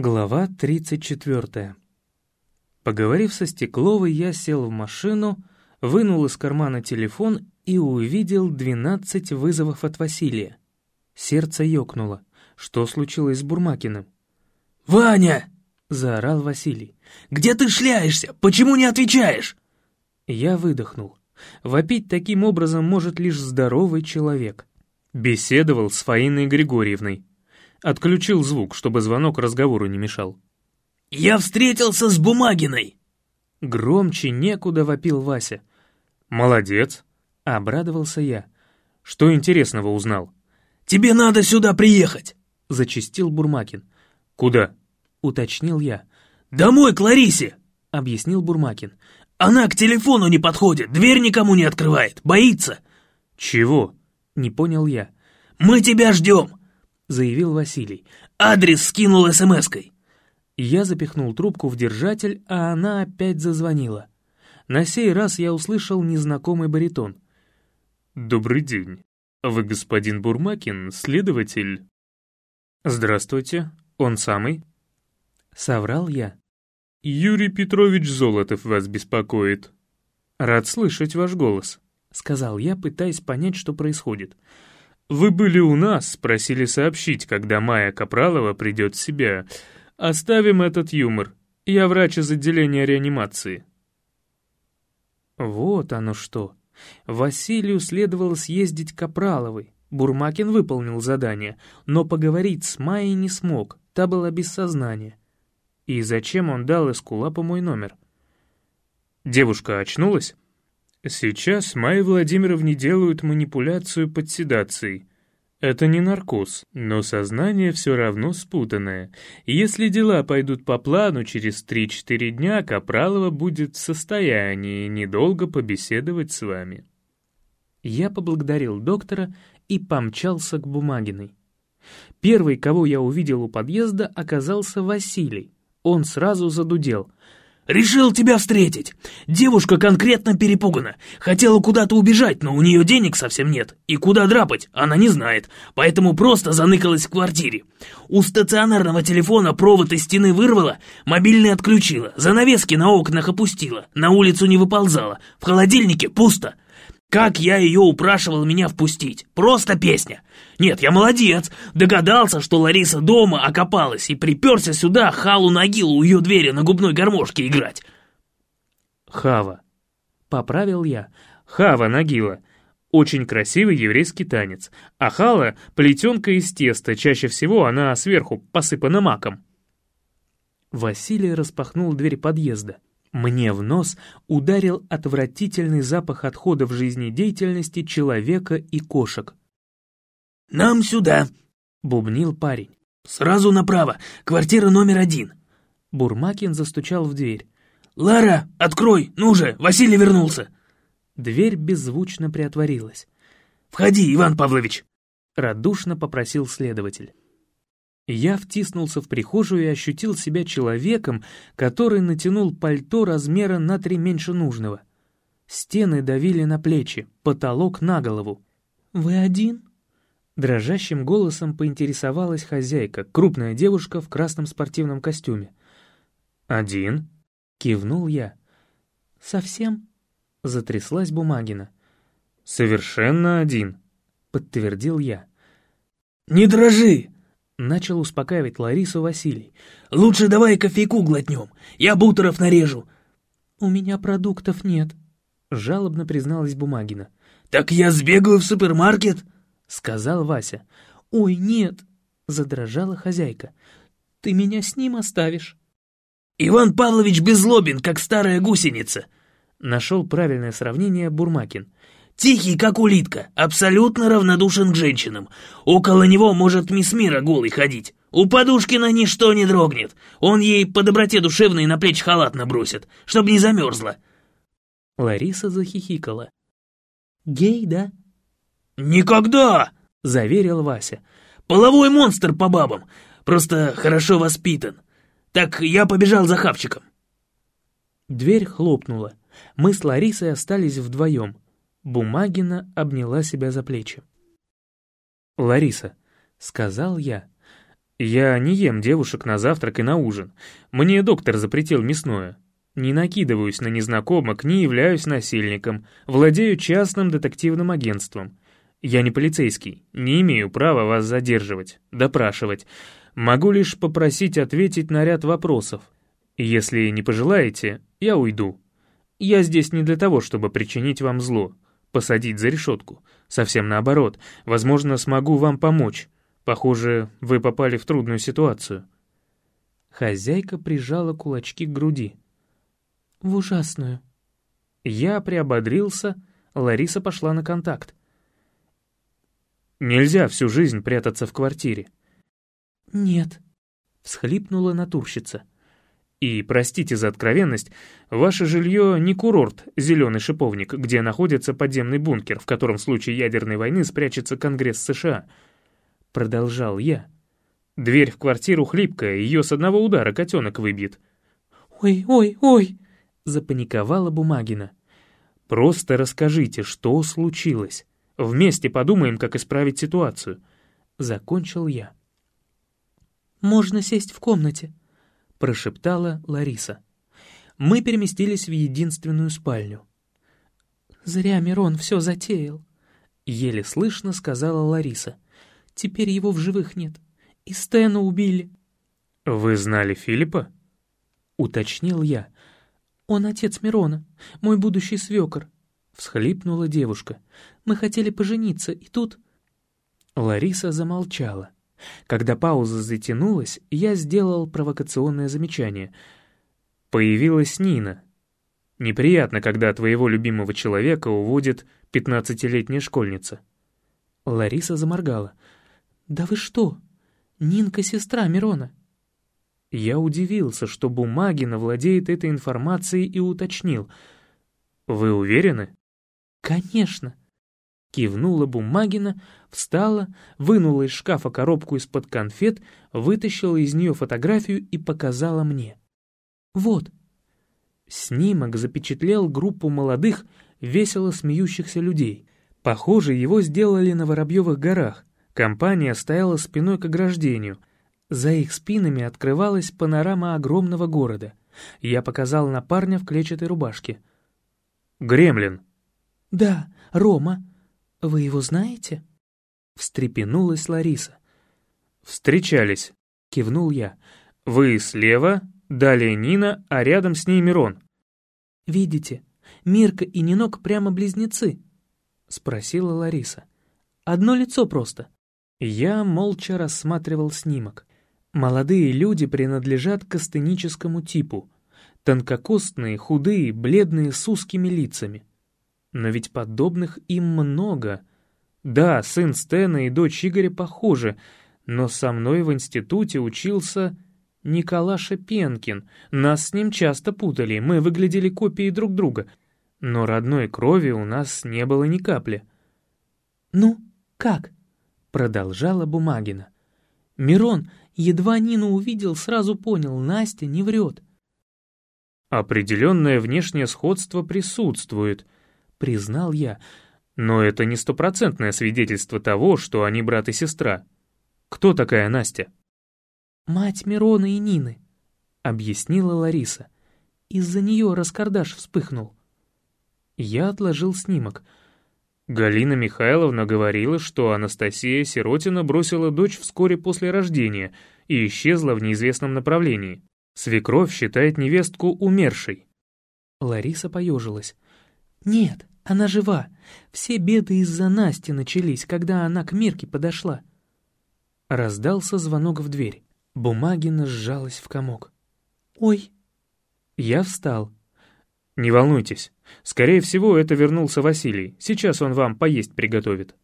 Глава 34. Поговорив со Стекловой, я сел в машину, вынул из кармана телефон и увидел 12 вызовов от Василия. Сердце ёкнуло. Что случилось с Бурмакиным? «Ваня!» — заорал Василий. «Где ты шляешься? Почему не отвечаешь?» Я выдохнул. Вопить таким образом может лишь здоровый человек. Беседовал с Фаиной Григорьевной. Отключил звук, чтобы звонок разговору не мешал. «Я встретился с Бумагиной!» Громче некуда вопил Вася. «Молодец!» — обрадовался я. «Что интересного узнал?» «Тебе надо сюда приехать!» — зачистил Бурмакин. «Куда?» — уточнил я. «Домой к Ларисе!» — объяснил Бурмакин. «Она к телефону не подходит, дверь никому не открывает, боится!» «Чего?» — не понял я. «Мы тебя ждем!» — заявил Василий. «Адрес скинул смс-кой». Я запихнул трубку в держатель, а она опять зазвонила. На сей раз я услышал незнакомый баритон. «Добрый день. Вы господин Бурмакин, следователь?» «Здравствуйте. Он самый?» Соврал я. «Юрий Петрович Золотов вас беспокоит». «Рад слышать ваш голос», — сказал я, пытаясь понять, что происходит. «Вы были у нас, просили сообщить, когда Майя Капралова придет в себя. Оставим этот юмор. Я врач из отделения реанимации». Вот оно что. Василию следовало съездить к Капраловой. Бурмакин выполнил задание, но поговорить с Майей не смог, та была без сознания. И зачем он дал Эскулапу мой номер? Девушка очнулась? Сейчас Майе Владимировне делают манипуляцию под седацией. Это не наркоз, но сознание все равно спутанное. Если дела пойдут по плану, через 3-4 дня Капралова будет в состоянии недолго побеседовать с вами. Я поблагодарил доктора и помчался к Бумагиной. Первый, кого я увидел у подъезда, оказался Василий. Он сразу задудел. «Решил тебя встретить. Девушка конкретно перепугана. Хотела куда-то убежать, но у нее денег совсем нет. И куда драпать, она не знает. Поэтому просто заныкалась в квартире. У стационарного телефона провод из стены вырвала, мобильный отключила, занавески на окнах опустила, на улицу не выползала, в холодильнике пусто». Как я ее упрашивал меня впустить. Просто песня. Нет, я молодец. Догадался, что Лариса дома окопалась и приперся сюда халу-нагилу у ее двери на губной гармошке играть. Хава. Поправил я. Хава-нагила. Очень красивый еврейский танец. А хала — плетенка из теста, чаще всего она сверху посыпана маком. Василий распахнул дверь подъезда. Мне в нос ударил отвратительный запах отходов жизнедеятельности человека и кошек. «Нам сюда!» — бубнил парень. «Сразу направо, квартира номер один!» Бурмакин застучал в дверь. «Лара, открой, ну же, Василий вернулся!» Дверь беззвучно приотворилась. «Входи, Иван Павлович!» — радушно попросил следователь. Я втиснулся в прихожую и ощутил себя человеком, который натянул пальто размера на три меньше нужного. Стены давили на плечи, потолок на голову. «Вы один?» Дрожащим голосом поинтересовалась хозяйка, крупная девушка в красном спортивном костюме. «Один?» — кивнул я. «Совсем?» — затряслась Бумагина. «Совершенно один», — подтвердил я. «Не дрожи!» Начал успокаивать Ларису Василий. «Лучше давай кофейку глотнем, я бутеров нарежу». «У меня продуктов нет», — жалобно призналась Бумагина. «Так я сбегаю в супермаркет», — сказал Вася. «Ой, нет», — задрожала хозяйка. «Ты меня с ним оставишь». «Иван Павлович беззлобен, как старая гусеница», — нашел правильное сравнение Бурмакин. Тихий, как улитка, абсолютно равнодушен к женщинам. Около него может мисс Мира голый ходить. У Подушкина ничто не дрогнет. Он ей по доброте душевной на плечи халат набросит, чтобы не замерзла. Лариса захихикала. «Гей, да?» «Никогда!» — заверил Вася. «Половой монстр по бабам, просто хорошо воспитан. Так я побежал за хавчиком». Дверь хлопнула. Мы с Ларисой остались вдвоем. Бумагина обняла себя за плечи. «Лариса», — сказал я, Я не ем девушек на завтрак и на ужин. Мне доктор запретил мясное. Не накидываюсь на незнакомок, не являюсь насильником, владею частным детективным агентством. Я не полицейский, не имею права вас задерживать, допрашивать. Могу лишь попросить ответить на ряд вопросов. Если не пожелаете, я уйду. Я здесь не для того, чтобы причинить вам зло, посадить за решетку. Совсем наоборот, возможно, смогу вам помочь. Похоже, вы попали в трудную ситуацию». Хозяйка прижала кулачки к груди. «В ужасную». Я приободрился, Лариса пошла на контакт. «Нельзя всю жизнь прятаться в квартире». «Нет», — всхлипнула натурщица. «И, простите за откровенность, ваше жилье не курорт «Зеленый шиповник», где находится подземный бункер, в котором в случае ядерной войны спрячется Конгресс США —— продолжал я. «Дверь в квартиру хлипкая, ее с одного удара котенок выбьет». «Ой, ой, ой!» — запаниковала Бумагина. «Просто расскажите, что случилось. Вместе подумаем, как исправить ситуацию». Закончил я. «Можно сесть в комнате», — прошептала Лариса. Мы переместились в единственную спальню. «Зря Мирон все затеял», — еле слышно сказала Лариса. Теперь его в живых нет. И Стэна убили». «Вы знали Филиппа?» — уточнил я. «Он отец Мирона, мой будущий свекор», — всхлипнула девушка. «Мы хотели пожениться, и тут...» Лариса замолчала. Когда пауза затянулась, я сделал провокационное замечание. Появилась Нина. Неприятно, когда твоего любимого человека уводит пятнадцатилетняя школьница. Лариса заморгала. «Да вы что? Нинка — сестра Мирона». Я удивился, что Бумагина владеет этой информацией и уточнил. «Вы уверены?» «Конечно». Кивнула Бумагина, встала, вынула из шкафа коробку из-под конфет, вытащила из нее фотографию и показала мне. «Вот». Снимок запечатлел группу молодых, весело смеющихся людей. Похоже, его сделали на Воробьевых горах, Компания стояла спиной к ограждению. За их спинами открывалась панорама огромного города. Я показал на парня в клетчатой рубашке. «Гремлин». «Да, Рома. Вы его знаете?» Встрепенулась Лариса. «Встречались», — кивнул я. «Вы слева, далее Нина, а рядом с ней Мирон». «Видите, Мирка и Нинок прямо близнецы?» — спросила Лариса. «Одно лицо просто». Я молча рассматривал снимок. Молодые люди принадлежат к астеническому типу. Тонкокостные, худые, бледные, с узкими лицами. Но ведь подобных им много. Да, сын Стэна и дочь Игоря похожи, но со мной в институте учился Николаша Пенкин. Нас с ним часто путали, мы выглядели копией друг друга. Но родной крови у нас не было ни капли. «Ну, как?» Продолжала Бумагина. Мирон, едва Нину увидел, сразу понял, Настя не врет. «Определенное внешнее сходство присутствует», — признал я, «но это не стопроцентное свидетельство того, что они брат и сестра. Кто такая Настя?» «Мать Мирона и Нины», — объяснила Лариса. «Из-за нее раскардаш вспыхнул». Я отложил снимок — Галина Михайловна говорила, что Анастасия Сиротина бросила дочь вскоре после рождения и исчезла в неизвестном направлении. Свекровь считает невестку умершей. Лариса поежилась. «Нет, она жива. Все беды из-за Насти начались, когда она к Мирке подошла». Раздался звонок в дверь. Бумагина сжалась в комок. «Ой!» Я встал. «Не волнуйтесь. Скорее всего, это вернулся Василий. Сейчас он вам поесть приготовит».